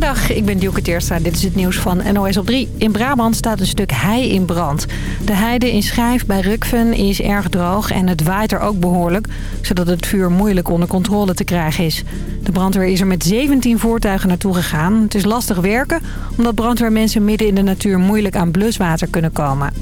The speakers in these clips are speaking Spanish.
Goedemiddag, ik ben Dielke Teerstra. Dit is het nieuws van NOS op 3. In Brabant staat een stuk hei in brand. De heide in Schijf bij Rukven is erg droog en het waait er ook behoorlijk... zodat het vuur moeilijk onder controle te krijgen is. De brandweer is er met 17 voertuigen naartoe gegaan. Het is lastig werken omdat brandweermensen midden in de natuur moeilijk aan bluswater kunnen komen.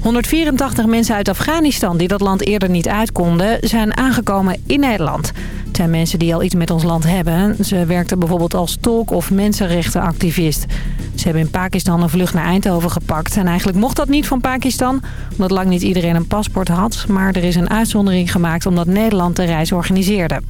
184 mensen uit Afghanistan die dat land eerder niet uit konden... zijn aangekomen in Nederland. Het zijn mensen die al iets met ons land hebben. Ze werkten bijvoorbeeld als tolk of mensenrechtenactivist. Ze hebben in Pakistan een vlucht naar Eindhoven gepakt. En eigenlijk mocht dat niet van Pakistan, omdat lang niet iedereen een paspoort had. Maar er is een uitzondering gemaakt omdat Nederland de reis organiseerde.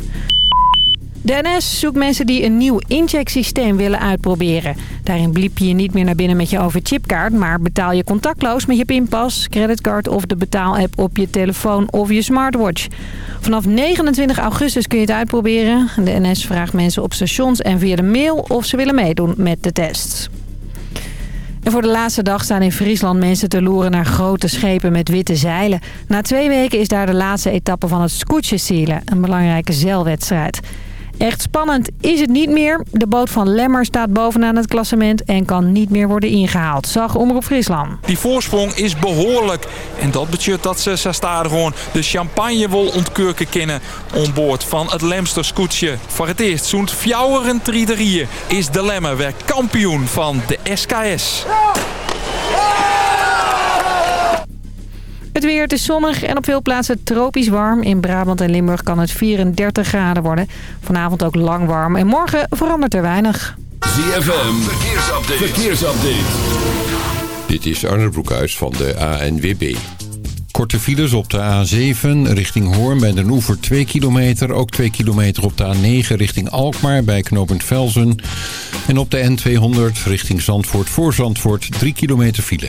De NS zoekt mensen die een nieuw inchecksysteem willen uitproberen. Daarin bliep je niet meer naar binnen met je overchipkaart... maar betaal je contactloos met je pinpas, creditcard of de betaalapp op je telefoon of je smartwatch. Vanaf 29 augustus kun je het uitproberen. De NS vraagt mensen op stations en via de mail of ze willen meedoen met de test. En voor de laatste dag staan in Friesland mensen te loeren naar grote schepen met witte zeilen. Na twee weken is daar de laatste etappe van het Scootjesielen, een belangrijke zeilwedstrijd. Echt spannend is het niet meer. De boot van Lemmer staat bovenaan het klassement en kan niet meer worden ingehaald. Zag Omroep Friesland. Die voorsprong is behoorlijk. En dat betekent dat ze Sastade gewoon de champagne wil ontkurken kennen onboord van het Lemster scootje. Voor het eerst zo'n fjouweren triederieën is de Lemmer weer kampioen van de SKS. Het weer, het is zonnig en op veel plaatsen tropisch warm. In Brabant en Limburg kan het 34 graden worden. Vanavond ook lang warm en morgen verandert er weinig. ZFM, verkeersupdate. verkeersupdate. Dit is Arne Broekhuis van de ANWB. Korte files op de A7 richting Hoorn bij Den Oever 2 kilometer. Ook 2 kilometer op de A9 richting Alkmaar bij knooppunt Velzen. En op de N200 richting Zandvoort voor Zandvoort 3 kilometer file.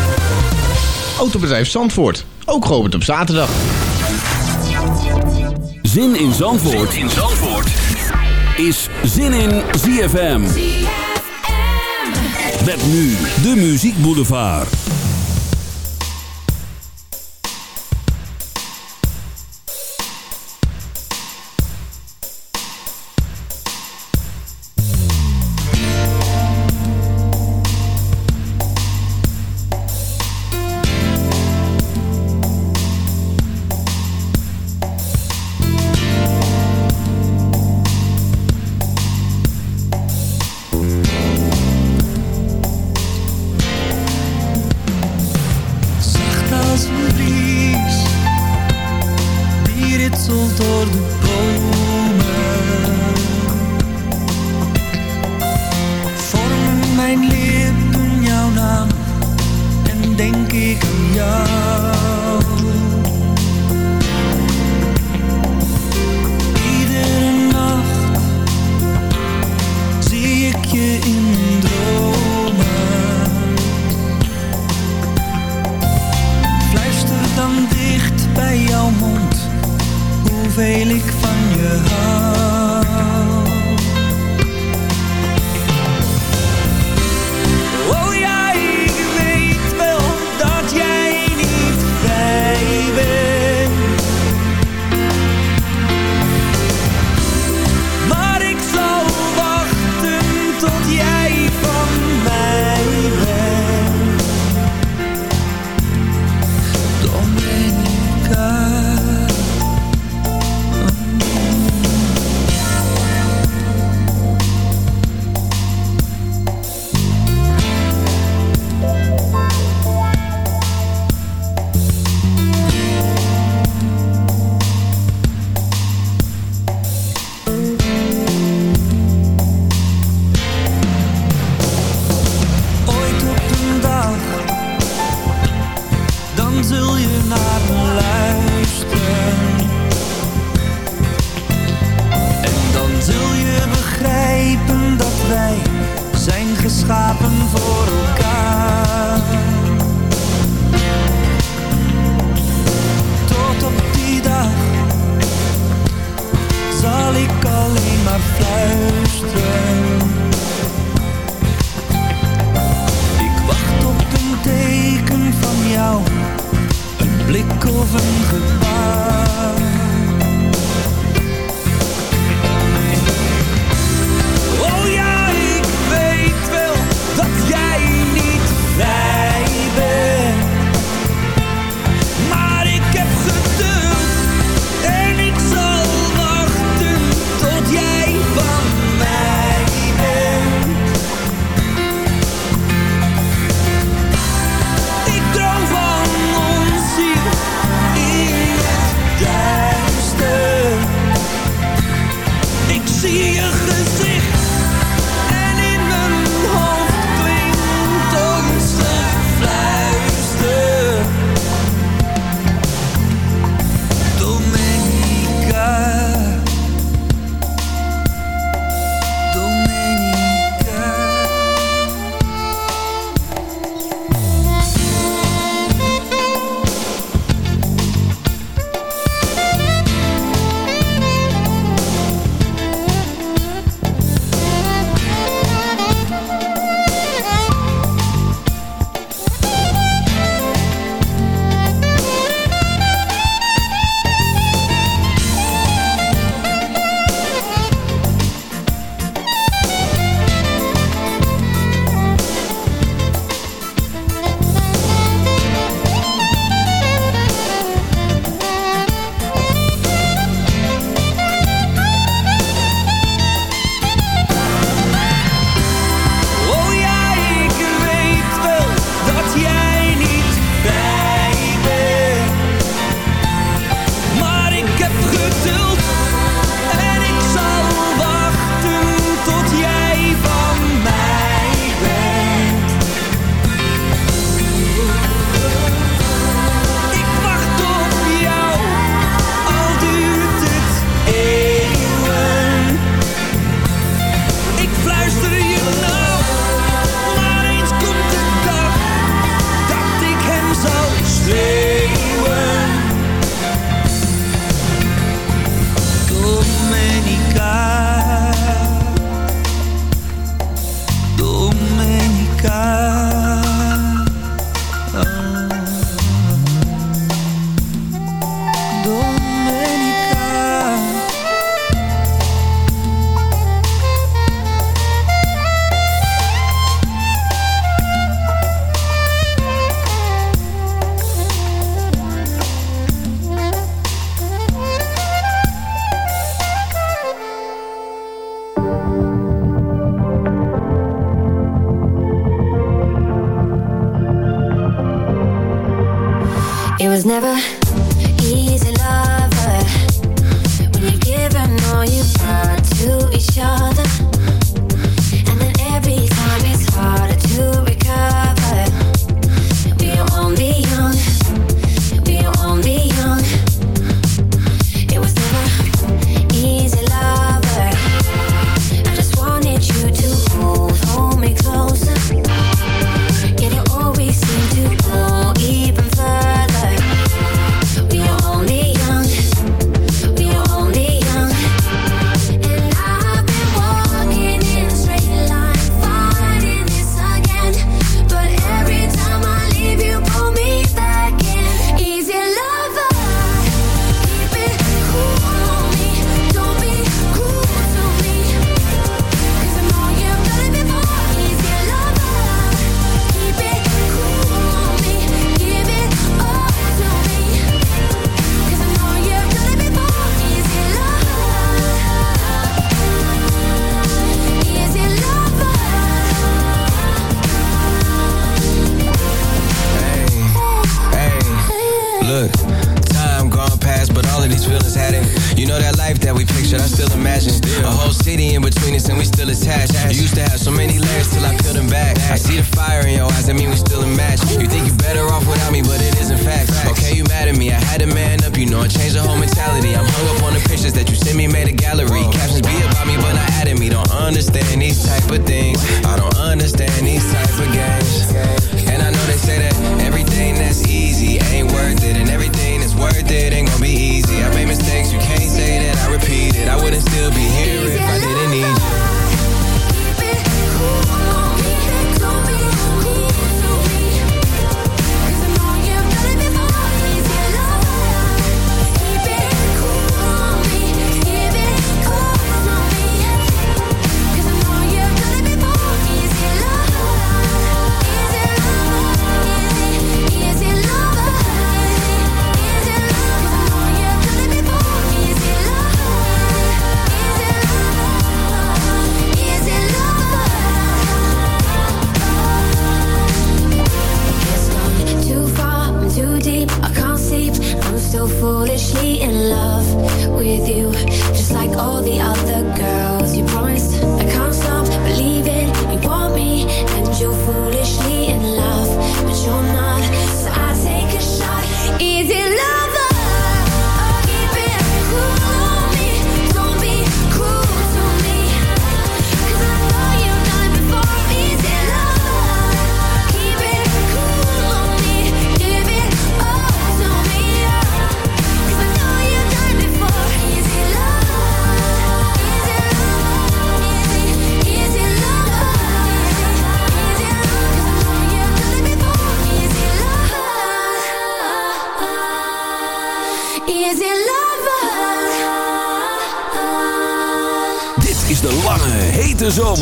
Autobedrijf Zandvoort. Ook geopend op zaterdag. Zin in Zandvoort, zin in Zandvoort. is Zin in ZFM. Met nu de Muziek Boulevard.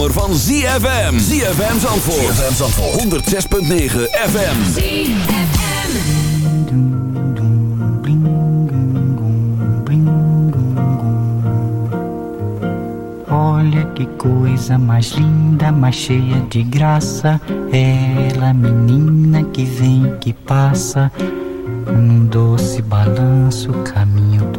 Zomer van ZFM. ZFM Zandvoort. ZFM Zandvoort. 106.9 FM. Olha que coisa mais linda, mais cheia de graça. Ela, menina que vem, que passa, num doce balanço, caminho do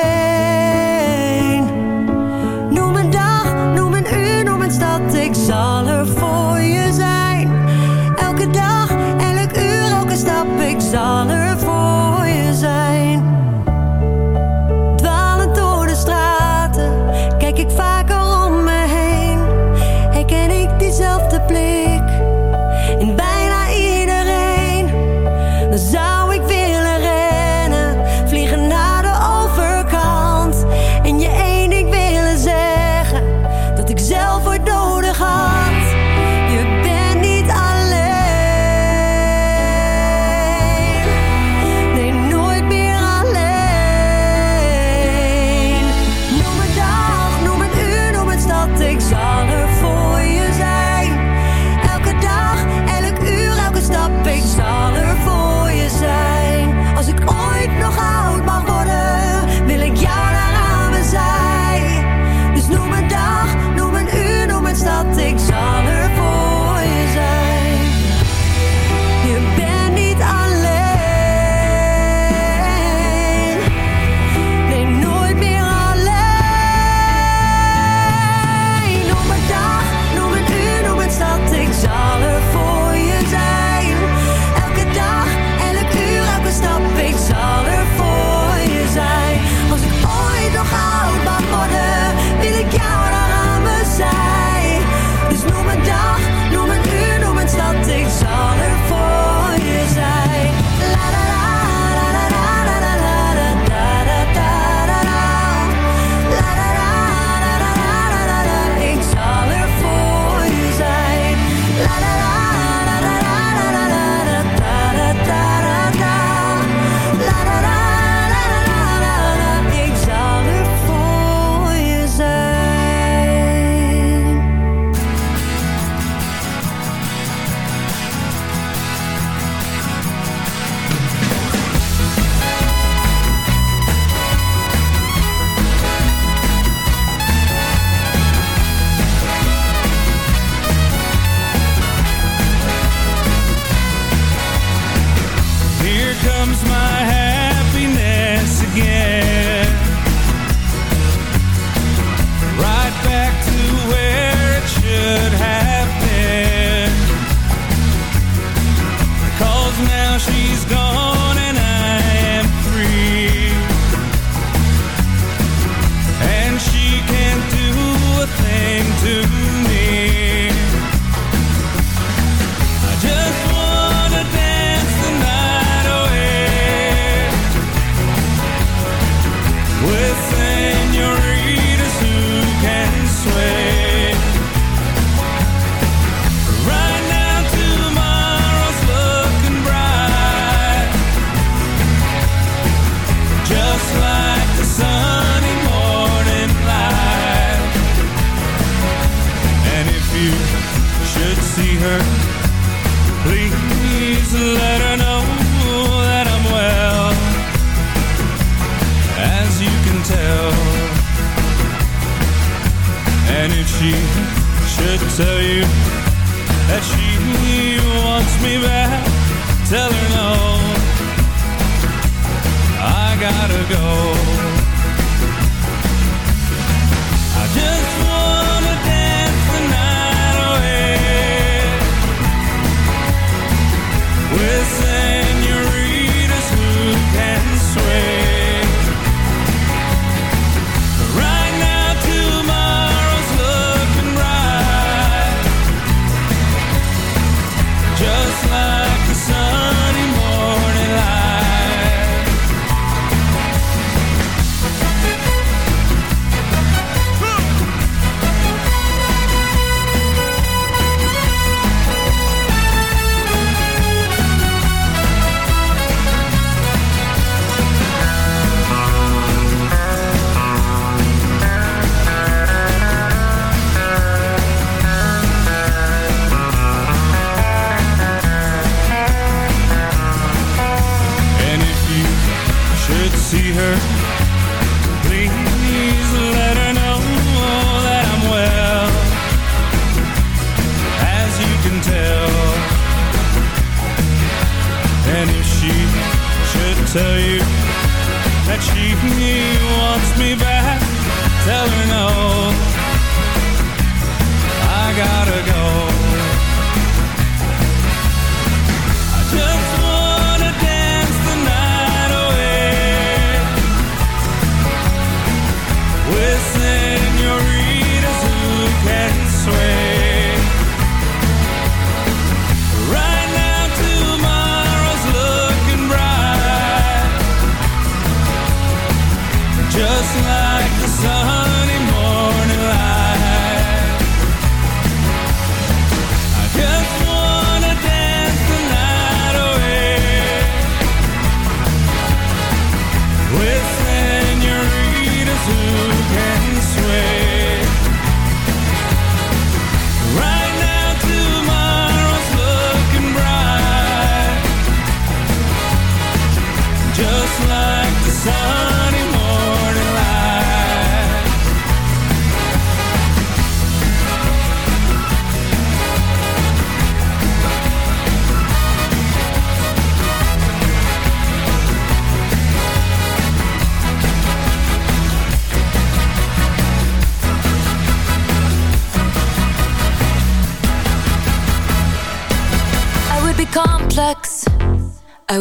Gotta go.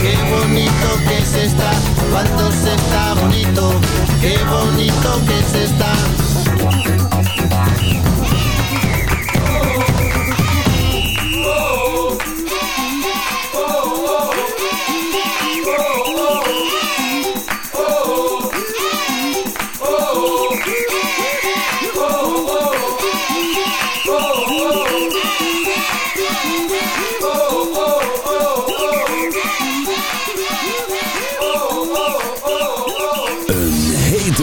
Qué bonito que se está cuando se está bonito. Qué bonito que se está.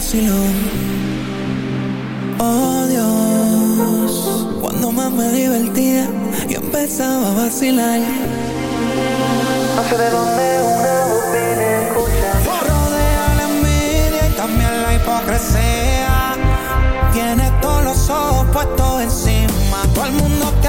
Vacilón. Oh Dios, cuando más me divertía y empezaba a vacilar. No sé de dónde una voz viene escucha. Rodea la envidia y también la hipocresía. Tiene todos los ojos puestos encima. Todo el mundo te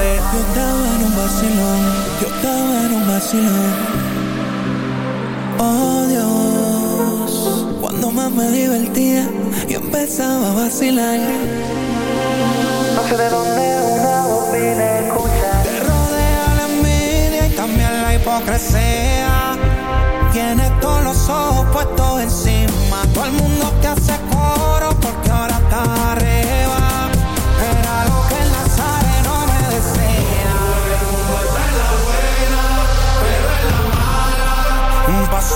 Yo estaba en un vacilón, yo estaba en un vacilón. Oh Dios, cuando más me divertía y empezaba a vacilar. No sé de dónde una voz viene escucha. Te rodea la envidia y también la hipocresía. Tienes todos los ojos puestos encima. Todo el mundo te hace coro porque ahora está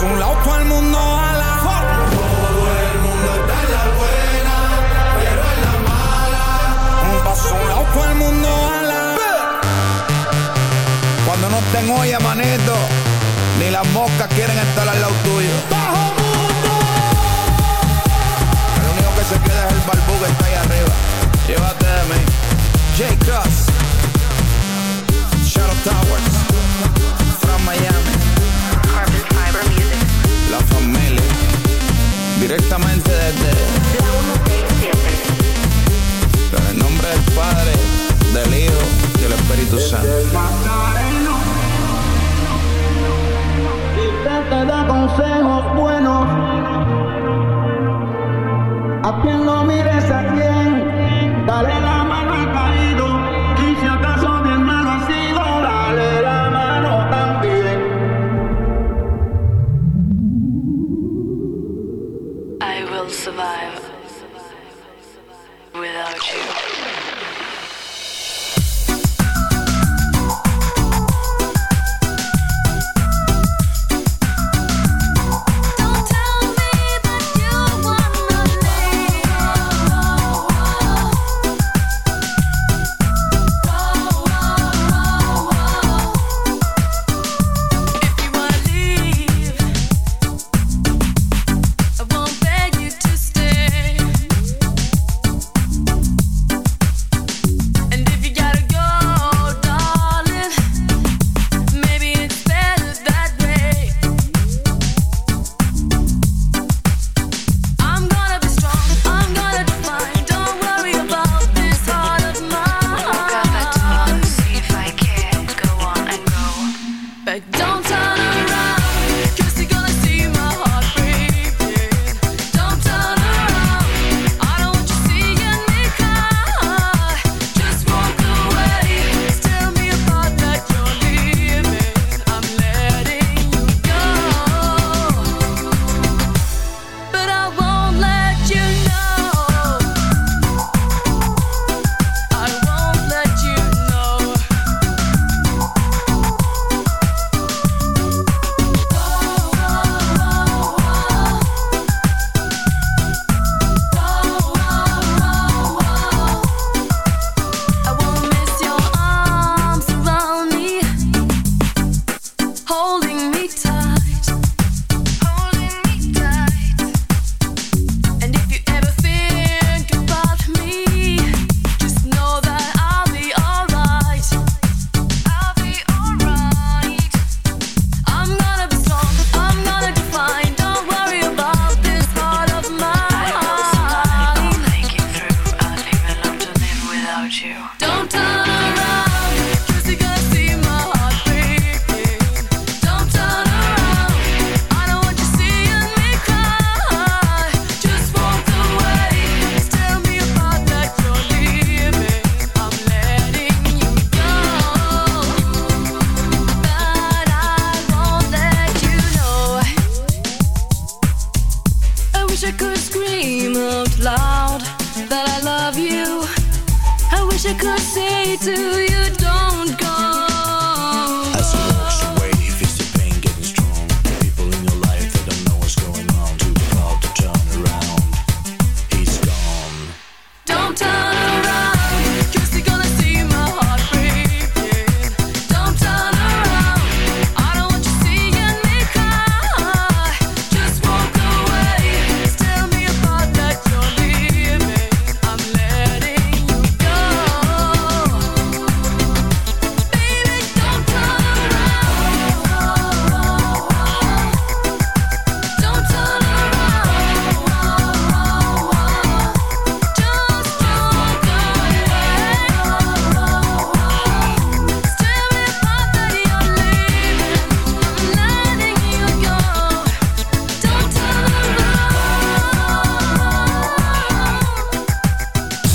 Un a lado, todo el mundo ala. Todo el mundo está en la buena, pero en la mala. Un a lado, todo el mundo ala. Cuando no estén olla, manito, ni las moscas quieren estar al lado tuyo. El único que se queda es el barbú que está ahí arriba. Llévate de mí. J. Cross. Shadow Towers. From Miami. Directamente desde. El nombre del Padre, del Hijo y del Espíritu Santo. te da consejos buenos.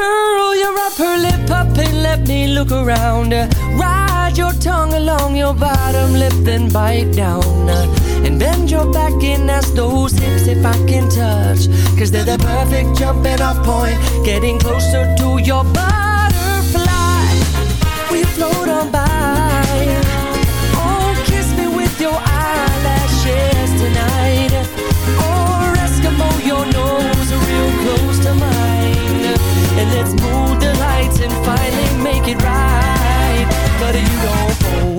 Curl your upper lip up and let me look around. Ride your tongue along your bottom lip, then bite down. And bend your back and ask those hips if I can touch. Cause they're the perfect jumping off point. Getting closer to your butterfly.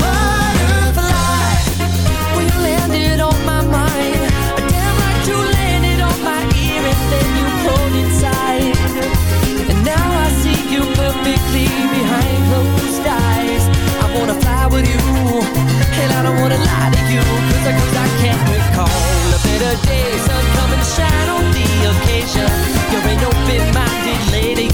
Butterfly, when you landed on my mind, damn like you landed on my ear and then you pulled inside. And now I see you perfectly behind closed eyes. I wanna fly with you, don't wanna lie to you, cause I, cause I can't recall a better day, sun coming to shine on the occasion. You're an open-minded lady,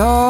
No.